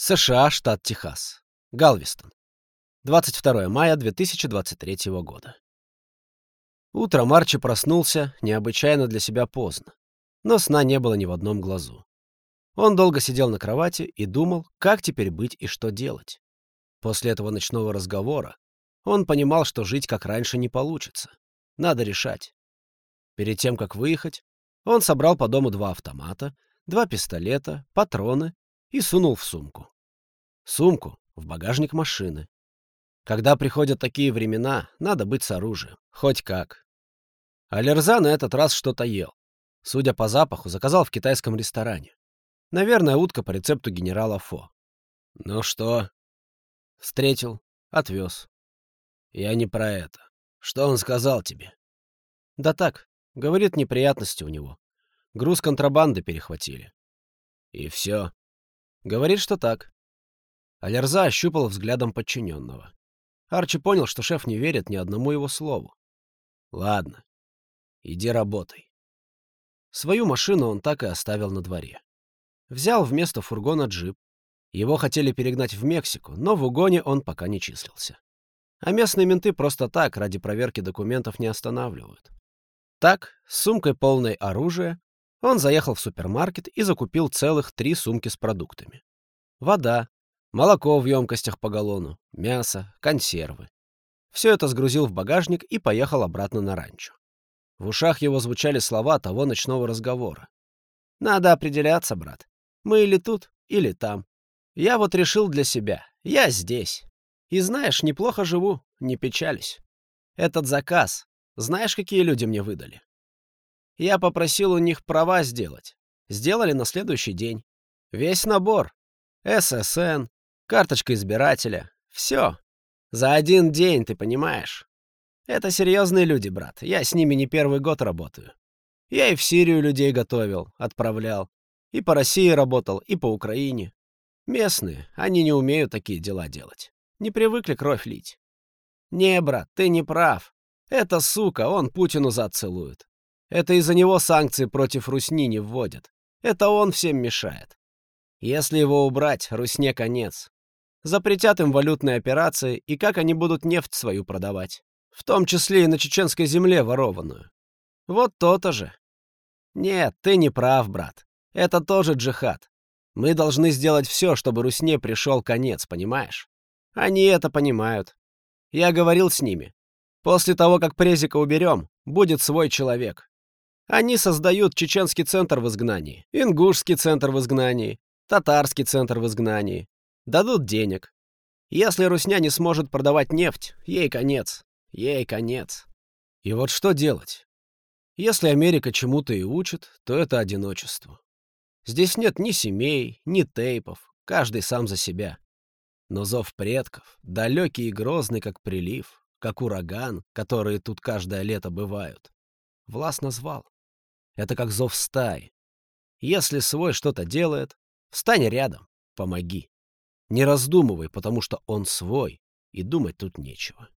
США, штат Техас. Галвестон. 22 мая 2023 года. Утром Арчи проснулся необычайно для себя поздно, но сна не было ни в одном глазу. Он долго сидел на кровати и думал, как теперь быть и что делать. После этого ночного разговора он понимал, что жить как раньше не получится. Надо решать. Перед тем, как выехать, он собрал по дому два автомата, два пистолета, патроны и сунул в сумку. Сумку в багажник машины. Когда приходят такие времена, надо быть с оружием. Хоть как. Алерза на этот раз что-то ел. Судя по запаху, заказал в китайском ресторане. Наверное, утка по рецепту генерала Фо. «Ну что?» «Встретил. Отвез». «Я не про это. Что он сказал тебе?» «Да так. Говорит, неприятности у него. Груз контрабанды перехватили». «И все?» «Говорит, что так». Алерза ощупал взглядом подчиненного. Арчи понял, что шеф не верит ни одному его слову. «Ладно, иди работай». Свою машину он так и оставил на дворе. Взял вместо фургона джип. Его хотели перегнать в Мексику, но в угоне он пока не числился. А местные менты просто так, ради проверки документов, не останавливают. Так, с сумкой полной оружия, он заехал в супермаркет и закупил целых три сумки с продуктами. Вода, молоко в емкостях по галлону, мясо, консервы. Все это сгрузил в багажник и поехал обратно на ранчо. В ушах его звучали слова того ночного разговора. «Надо определяться, брат. Мы или тут, или там. Я вот решил для себя. Я здесь. И знаешь, неплохо живу, не печались. Этот заказ, знаешь, какие люди мне выдали? Я попросил у них права сделать. Сделали на следующий день. Весь набор. ССН, карточка избирателя. Все. За один день, ты понимаешь? Это серьезные люди, брат. Я с ними не первый год работаю. Я и в Сирию людей готовил, отправлял. И по России работал, и по Украине. Местные, они не умеют такие дела делать. Не привыкли кровь лить. Не, брат, ты не прав. Это сука, он Путину зад целует. Это из-за него санкции против Русни не вводят. Это он всем мешает. Если его убрать, Русне конец. Запретят им валютные операции, и как они будут нефть свою продавать? В том числе и на чеченской земле ворованную. Вот то-то же. Нет, ты не прав, брат. Это тоже джихад. Мы должны сделать все, чтобы Русне пришел конец, понимаешь? Они это понимают. Я говорил с ними. После того, как Презика уберем, будет свой человек. Они создают чеченский центр в изгнании, ингушский центр в изгнании, татарский центр в изгнании. Дадут денег. Если Русня не сможет продавать нефть, ей конец. Ей конец. И вот что делать? Если Америка чему-то и учит, то это одиночество. Здесь нет ни семей, ни тейпов, каждый сам за себя. Но зов предков, далекий и грозный, как прилив, как ураган, которые тут каждое лето бывают, властно звал. Это как зов стаи. Если свой что-то делает, встань рядом, помоги. Не раздумывай, потому что он свой, и думать тут нечего.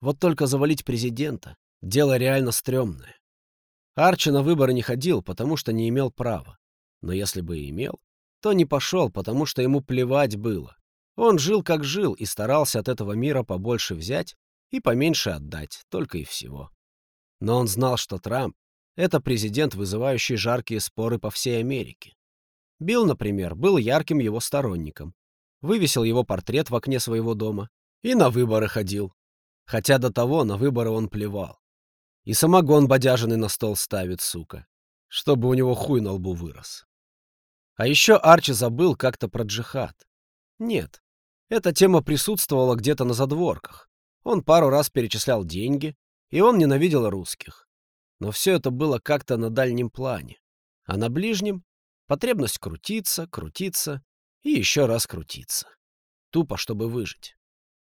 Вот только завалить президента — дело реально стрёмное. Арчи на выборы не ходил, потому что не имел права. Но если бы и имел, то не пошел, потому что ему плевать было. Он жил как жил и старался от этого мира побольше взять и поменьше отдать, только и всего. Но он знал, что Трамп — это президент, вызывающий жаркие споры по всей Америке. Билл, например, был ярким его сторонником. Вывесил его портрет в окне своего дома и на выборы ходил. Хотя до того на выборы он плевал. И самогон бодяженный на стол ставит, сука, чтобы у него хуй на лбу вырос. А еще Арчи забыл как-то про джихад. Нет, эта тема присутствовала где-то на задворках. Он пару раз перечислял деньги, и он ненавидел русских. Но все это было как-то на дальнем плане. А на ближнем — потребность крутиться, крутиться и еще раз крутиться. Тупо, чтобы выжить.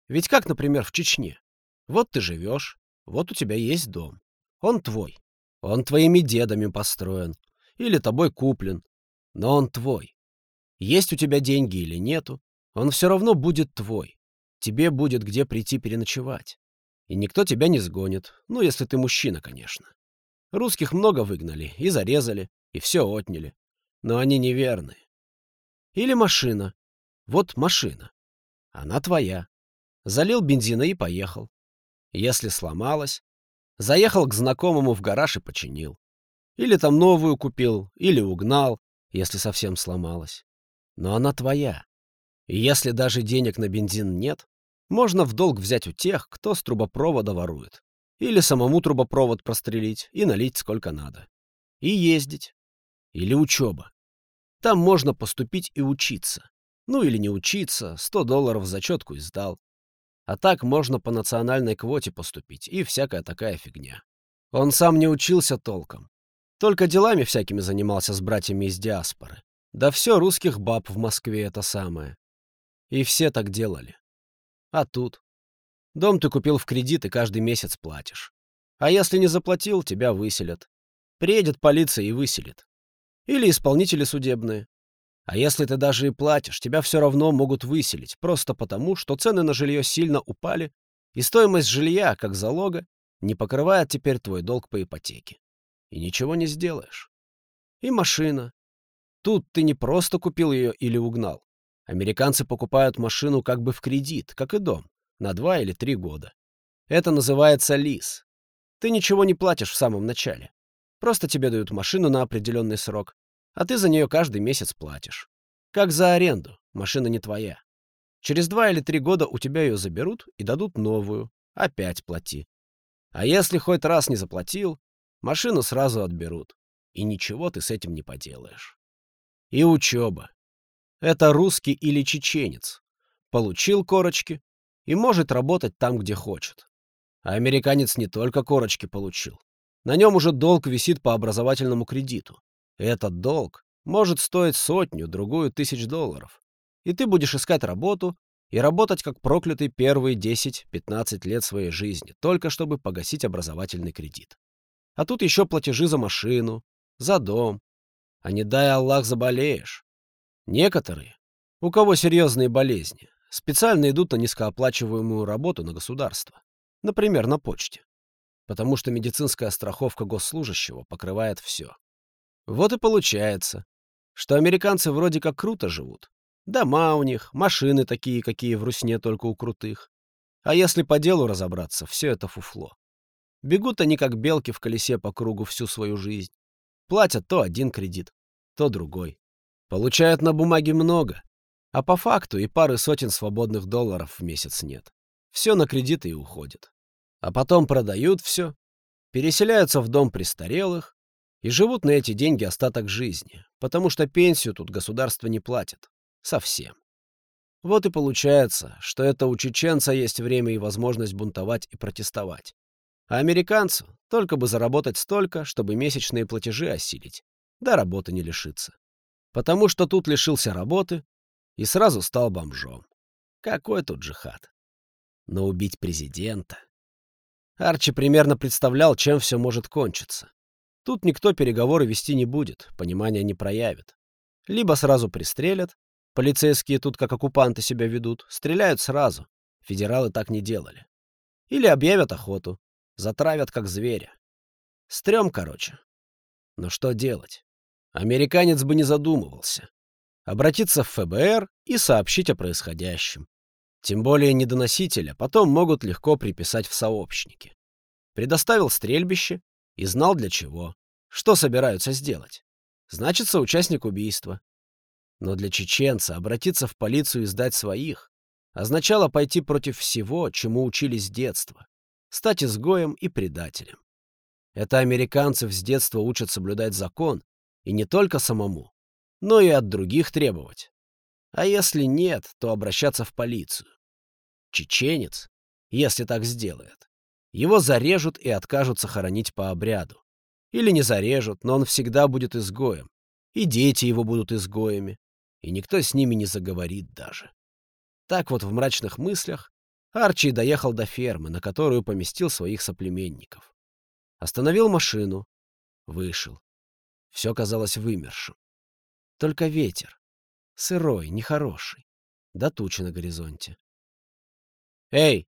Ведь как, например, в Чечне. Вот ты живешь, вот у тебя есть дом. Он твой. Он твоими дедами построен. Или тобой куплен. Но он твой. Есть у тебя деньги или нету, он все равно будет твой. Тебе будет где прийти переночевать. И никто тебя не сгонит, ну, если ты мужчина, конечно. Русских много выгнали и зарезали, и все отняли. Но они неверные. Или машина. Вот машина. Она твоя. Залил бензина и поехал. Если сломалась, заехал к знакомому в гараж и починил. Или там новую купил, или угнал, если совсем сломалась. Но она твоя. И если даже денег на бензин нет, можно в долг взять у тех, кто с трубопровода ворует. Или самому трубопровод прострелить и налить сколько надо. И ездить. Или учеба. Там можно поступить и учиться. Ну или не учиться, 100 долларов зачетку и сдал. А так можно по национальной квоте поступить и всякая такая фигня. Он сам не учился толком. Только делами всякими занимался с братьями из диаспоры. Да все русских баб в Москве это самое. И все так делали. А тут? Дом ты купил в кредит и каждый месяц платишь. А если не заплатил, тебя выселят. Приедет полиция и выселит. Или исполнители судебные. А если ты даже и платишь, тебя все равно могут выселить, просто потому, что цены на жилье сильно упали, и стоимость жилья, как залога, не покрывает теперь твой долг по ипотеке. И ничего не сделаешь. И машина. Тут ты не просто купил ее или угнал. Американцы покупают машину как бы в кредит, как и дом, на два или три года. Это называется лиз. Ты ничего не платишь в самом начале. Просто тебе дают машину на определенный срок, а ты за нее каждый месяц платишь. Как за аренду, машина не твоя. Через два или три года у тебя ее заберут и дадут новую. Опять плати. А если хоть раз не заплатил, машину сразу отберут. И ничего ты с этим не поделаешь. И учеба. Это русский или чеченец. Получил корочки и может работать там, где хочет. А американец не только корочки получил. На нем уже долг висит по образовательному кредиту. Этот долг может стоить сотню, другую тысяч долларов. И ты будешь искать работу и работать как проклятый первые 10-15 лет своей жизни, только чтобы погасить образовательный кредит. А тут еще платежи за машину, за дом. А не дай Аллах заболеешь. Некоторые, у кого серьезные болезни, специально идут на низкооплачиваемую работу на государство. Например, на почте. Потому что медицинская страховка госслужащего покрывает все. Вот и получается, что американцы вроде как круто живут. Дома у них, машины такие, какие в Русне только у крутых. А если по делу разобраться, все это фуфло. Бегут они как белки в колесе по кругу всю свою жизнь. Платят то один кредит, то другой. Получают на бумаге много, а по факту и пары сотен свободных долларов в месяц нет. Все на кредиты и уходит. А потом продают все, переселяются в дом престарелых, и живут на эти деньги остаток жизни, потому что пенсию тут государство не платит. Совсем. Вот и получается, что это у чеченца есть время и возможность бунтовать и протестовать. А американцу только бы заработать столько, чтобы месячные платежи осилить, да работы не лишиться. Потому что тут лишился работы и сразу стал бомжом. Какой тут джихад? Но убить президента... Арчи примерно представлял, чем все может кончиться. Тут никто переговоры вести не будет, понимания не проявит. Либо сразу пристрелят, полицейские тут как оккупанты себя ведут, стреляют сразу, федералы так не делали. Или объявят охоту, затравят как зверя. Стрём, короче. Но что делать? Американец бы не задумывался. Обратиться в ФБР и сообщить о происходящем. Тем более недоносителя потом могут легко приписать в сообщники. Предоставил стрельбище, и знал для чего. Что собираются сделать? Значит, соучастник убийства. Но для чеченца обратиться в полицию и сдать своих означало пойти против всего, чему учились с детства, стать изгоем и предателем. Это американцев с детства учат соблюдать закон, и не только самому, но и от других требовать. А если нет, то обращаться в полицию. Чеченец, если так сделает, его зарежут и откажутся хоронить по обряду. Или не зарежут, но он всегда будет изгоем. И дети его будут изгоями. И никто с ними не заговорит даже. Так вот в мрачных мыслях Арчи доехал до фермы, на которую поместил своих соплеменников. Остановил машину. Вышел. Все казалось вымершим. Только ветер. Сырой, нехороший. Да тучи на горизонте. «Эй,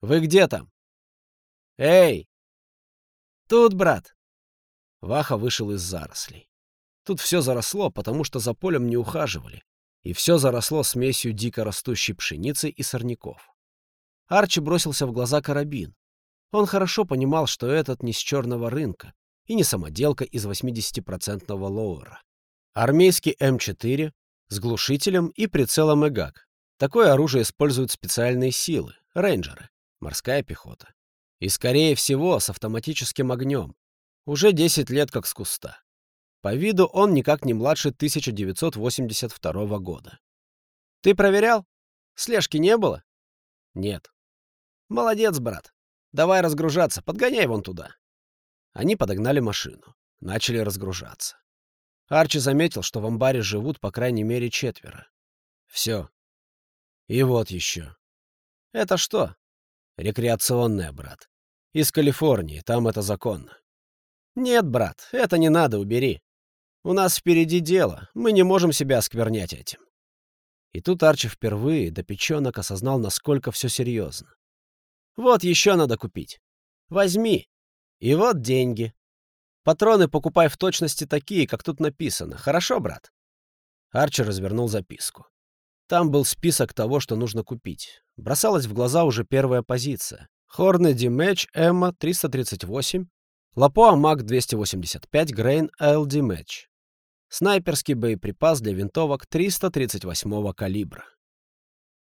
вы где там?» «Эй!» «Тут, брат!» Ваха вышел из зарослей. Тут все заросло, потому что за полем не ухаживали, и все заросло смесью дико растущей пшеницы и сорняков. Арчи бросился в глаза карабин. Он хорошо понимал, что этот не с черного рынка и не самоделка из 80-процентного лоуэра. Армейский М4 с глушителем и прицелом ЭГАК. Такое оружие используют специальные силы, рейнджеры, морская пехота. И, скорее всего, с автоматическим огнем. Уже 10 лет как с куста. По виду он никак не младше 1982 года. «Ты проверял? Слежки не было?» «Нет». «Молодец, брат. Давай разгружаться, подгоняй вон туда». Они подогнали машину. Начали разгружаться. Арчи заметил, что в амбаре живут по крайней мере четверо. Все. И вот еще. Это что? Рекреационная, брат. Из Калифорнии, там это законно. Нет, брат, это не надо, убери. У нас впереди дело, мы не можем себя осквернять этим. И тут Арчи впервые до печенок осознал, насколько все серьезно. Вот еще надо купить. Возьми. И вот деньги. Патроны покупай в точности такие, как тут написано. Хорошо, брат?» Арчи развернул записку. Там был список того, что нужно купить. Бросалась в глаза уже первая позиция. Хорнеди Мэч Эмма 338, Лапоа Мак 285, Грейн LD Мэч. Снайперский боеприпас для винтовок 338 калибра.